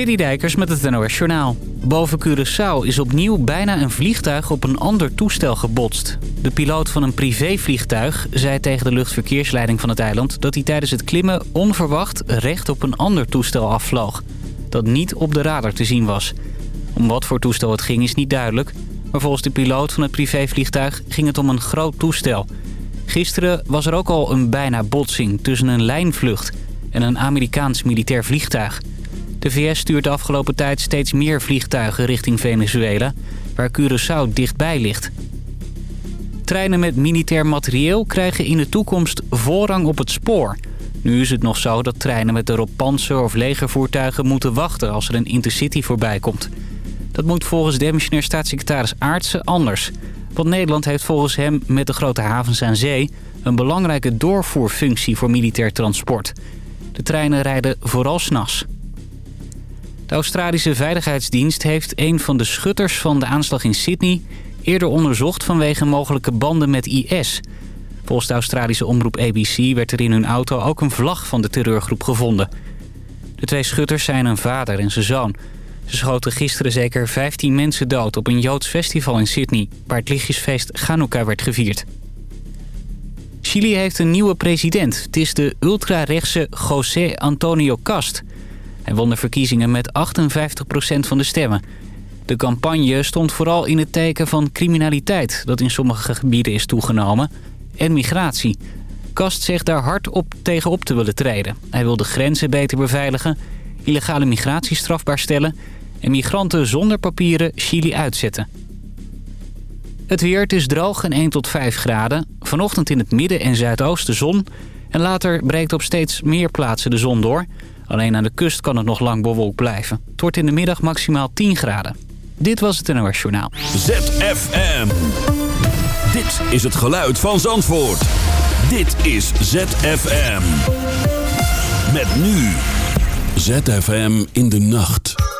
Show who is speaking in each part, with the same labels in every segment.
Speaker 1: Dijkers met het NOS Journaal. Boven Curaçao is opnieuw bijna een vliegtuig op een ander toestel gebotst. De piloot van een privévliegtuig zei tegen de luchtverkeersleiding van het eiland... dat hij tijdens het klimmen onverwacht recht op een ander toestel afvloog. Dat niet op de radar te zien was. Om wat voor toestel het ging is niet duidelijk. Maar volgens de piloot van het privévliegtuig ging het om een groot toestel. Gisteren was er ook al een bijna botsing tussen een lijnvlucht... en een Amerikaans militair vliegtuig... De VS stuurt de afgelopen tijd steeds meer vliegtuigen richting Venezuela... waar Curaçao dichtbij ligt. Treinen met militair materieel krijgen in de toekomst voorrang op het spoor. Nu is het nog zo dat treinen met erop panzer- of legervoertuigen moeten wachten... als er een intercity voorbij komt. Dat moet volgens demissionair staatssecretaris Aartsen anders. Want Nederland heeft volgens hem met de grote havens aan zee... een belangrijke doorvoerfunctie voor militair transport. De treinen rijden vooral s'nachts. De Australische Veiligheidsdienst heeft een van de schutters van de aanslag in Sydney... eerder onderzocht vanwege mogelijke banden met IS. Volgens de Australische omroep ABC werd er in hun auto ook een vlag van de terreurgroep gevonden. De twee schutters zijn een vader en zijn zoon. Ze schoten gisteren zeker 15 mensen dood op een Joods festival in Sydney... waar het lichtjesfeest Hanukkah werd gevierd. Chili heeft een nieuwe president. Het is de ultrarechtse José Antonio Cast... Hij won de verkiezingen met 58% van de stemmen. De campagne stond vooral in het teken van criminaliteit... dat in sommige gebieden is toegenomen, en migratie. Kast zegt daar hard op tegen op te willen treden. Hij wil de grenzen beter beveiligen, illegale migratie strafbaar stellen... en migranten zonder papieren Chili uitzetten. Het weer, het is droog en 1 tot 5 graden. Vanochtend in het midden en zuidoosten zon... en later breekt op steeds meer plaatsen de zon door... Alleen aan de kust kan het nog lang bewolkt blijven. Het wordt in de middag maximaal 10 graden. Dit was het NOS Journaal.
Speaker 2: ZFM. Dit is het geluid van Zandvoort. Dit is ZFM. Met nu. ZFM in de nacht.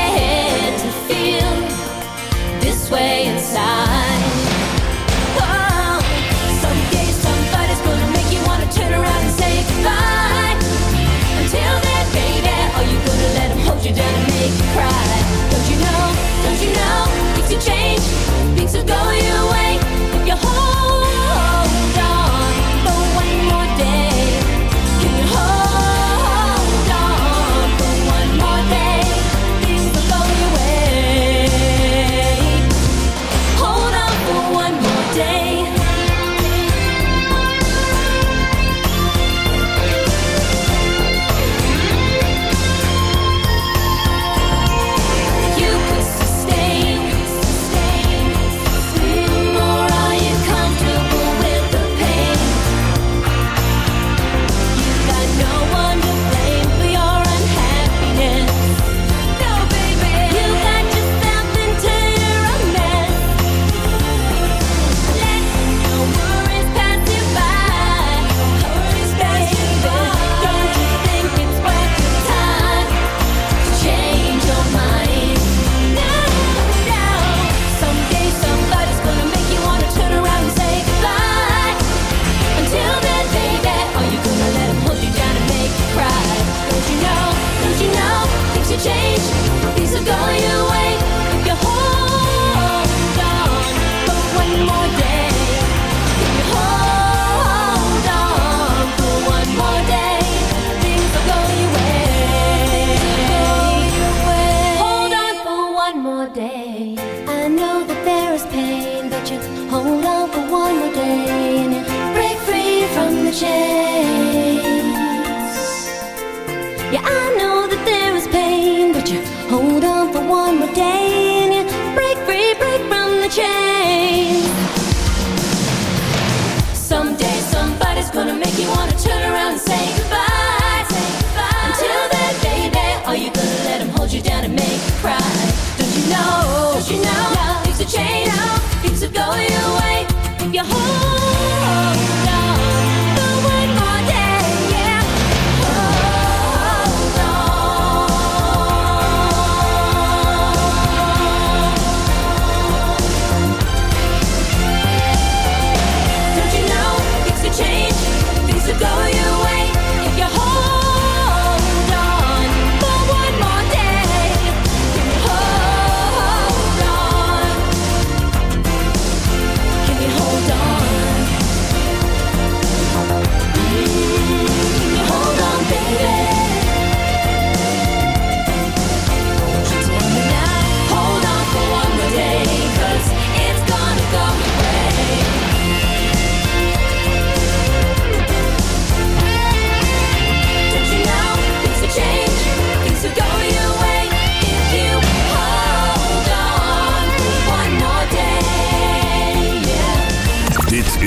Speaker 3: Though you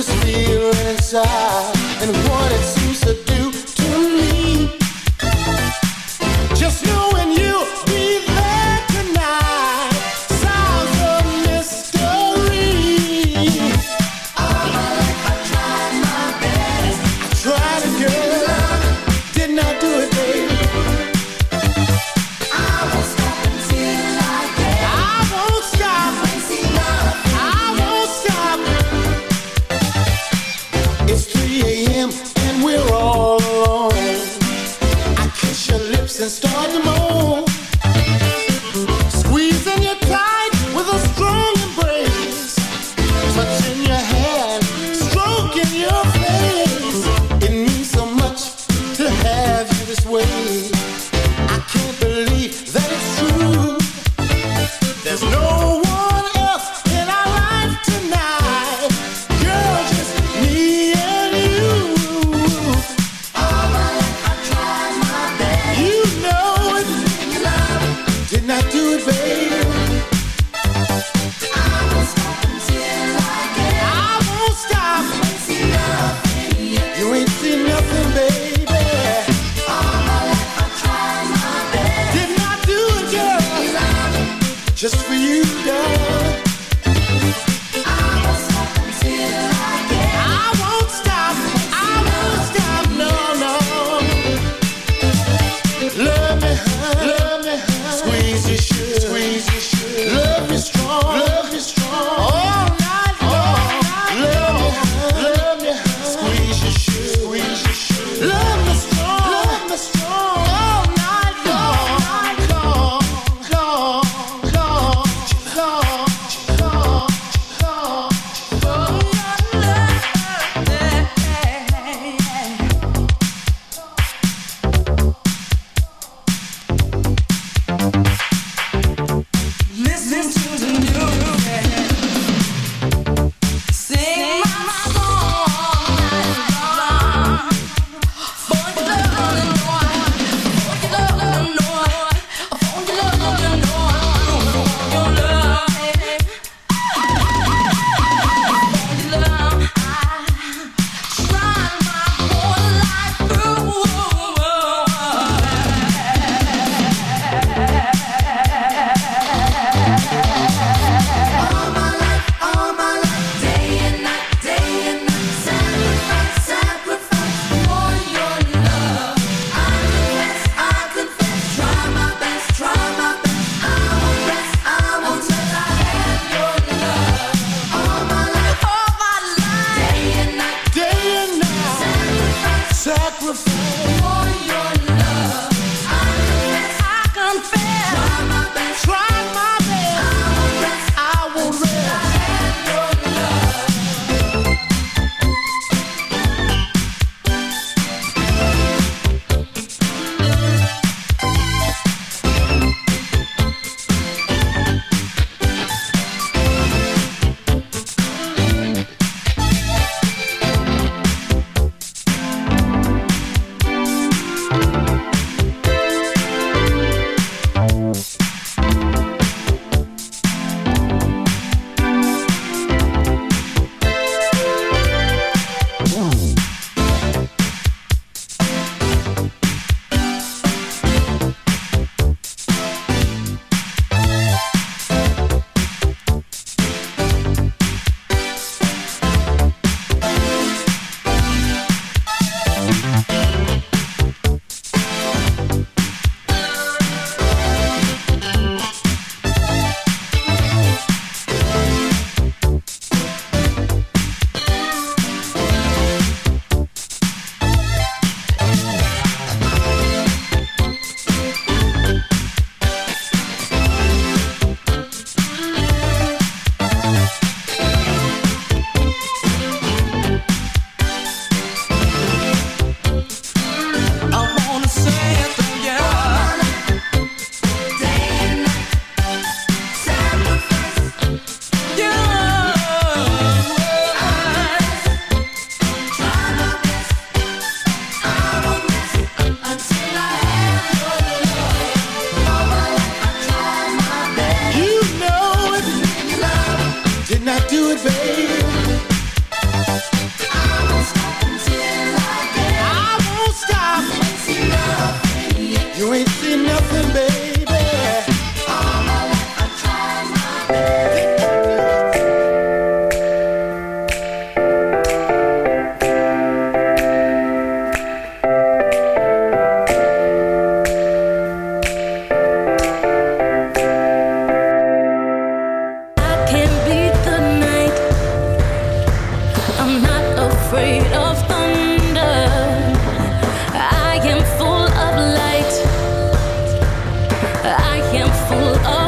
Speaker 4: This feeling inside and what it
Speaker 3: full of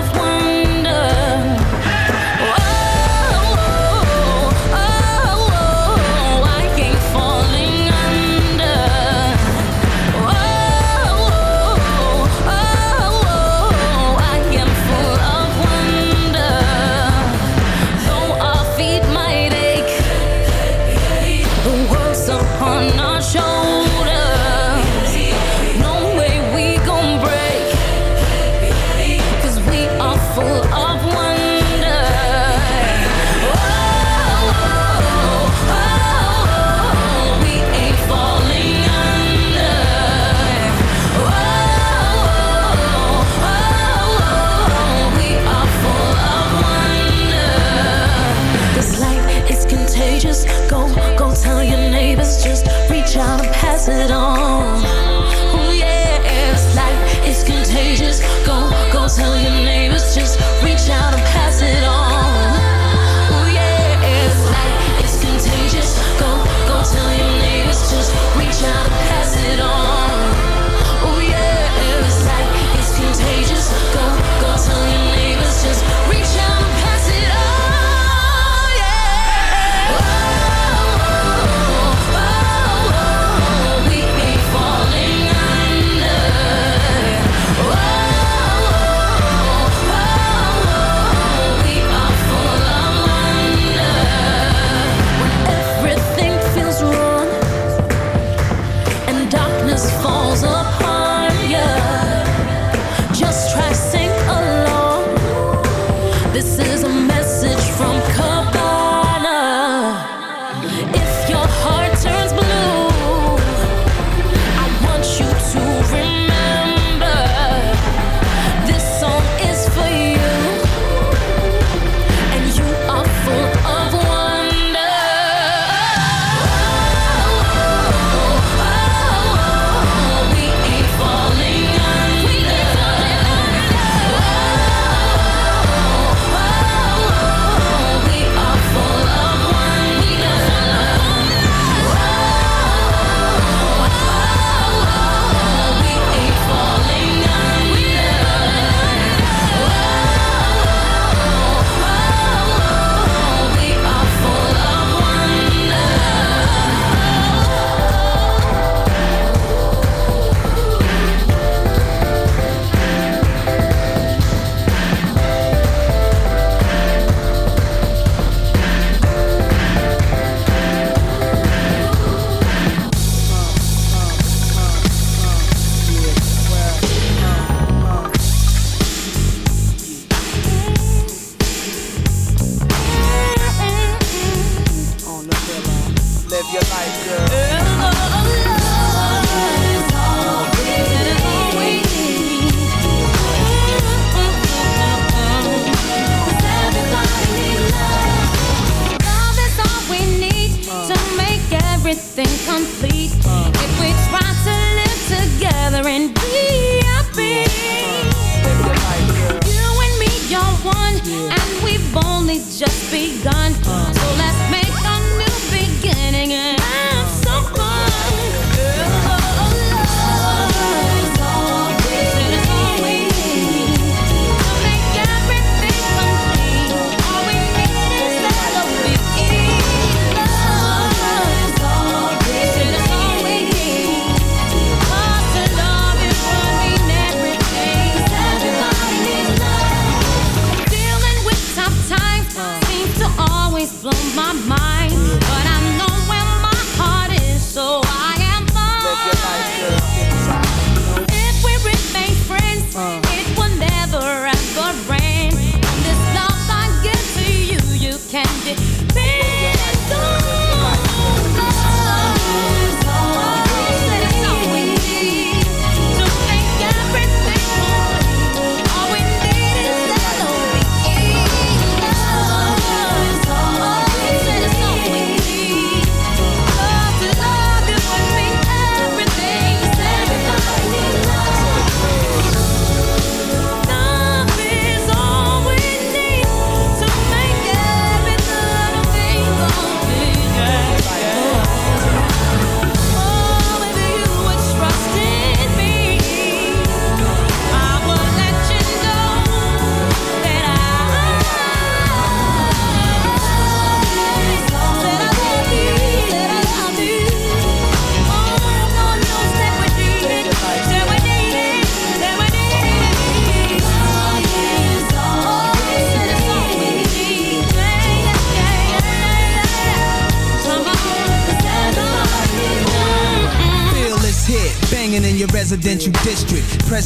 Speaker 3: If your heart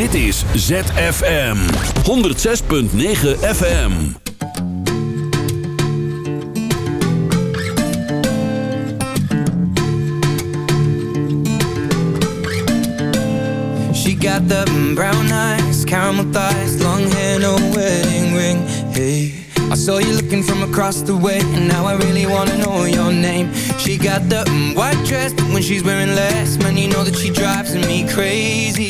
Speaker 2: Dit is ZFM 106.9 FM.
Speaker 5: She got the brown eyes, caramel thighs, long hair, no wedding ring. Hey, I saw you looking from across the way, and now I really wanna know your name. She got the white dress, when she's wearing less, man, you know that she drives me crazy.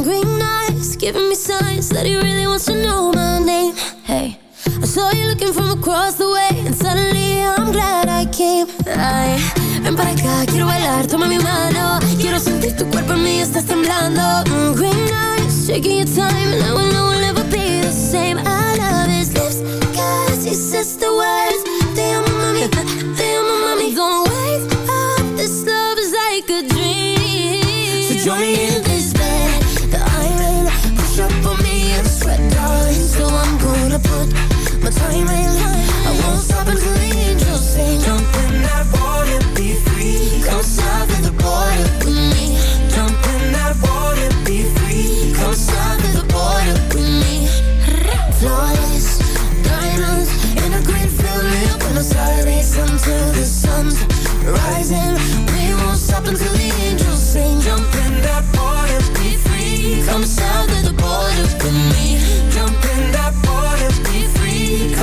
Speaker 3: Green eyes, giving me signs that he really wants to know my name. Hey, I saw you looking from across the way, and suddenly I'm glad I came. Ven para acá, quiero bailar, toma mi mano. Quiero sentir tu cuerpo en mí, estás temblando. Mm, green eyes, your time, and I know we'll never be the same. I love his lips, cause he says the words. Mami, te amo, mami. Don't wake up, this love is like a dream.
Speaker 5: So join me in Come south of free 'cause that water, be free.
Speaker 3: Come south of the part of me. Flaws, diamonds, and a green velvet. When the sirens until the sun's rising, we won't stop until the angels sing. Jump in that board be free. Come subbing the border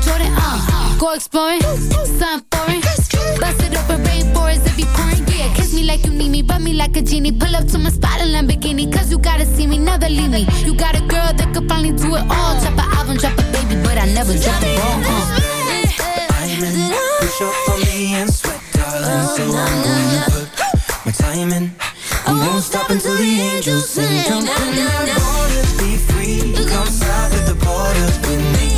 Speaker 6: Jordan. Uh, go exploring, something foreign. Bust it open, rainforest if you pouring. Yeah, kiss me like you need me, rub me like a genie. Pull up to my spot in Lamborghini, cause you gotta see me, never leave me. You got a girl that could finally do it all. Drop an album, drop a baby, but I never drop the ball. Uh.
Speaker 5: Diamond, push up on me and sweat, darling. So I'm gonna put my time in. I won't stop until the angels sing. Jump in that water, be free. Come south of the border with me.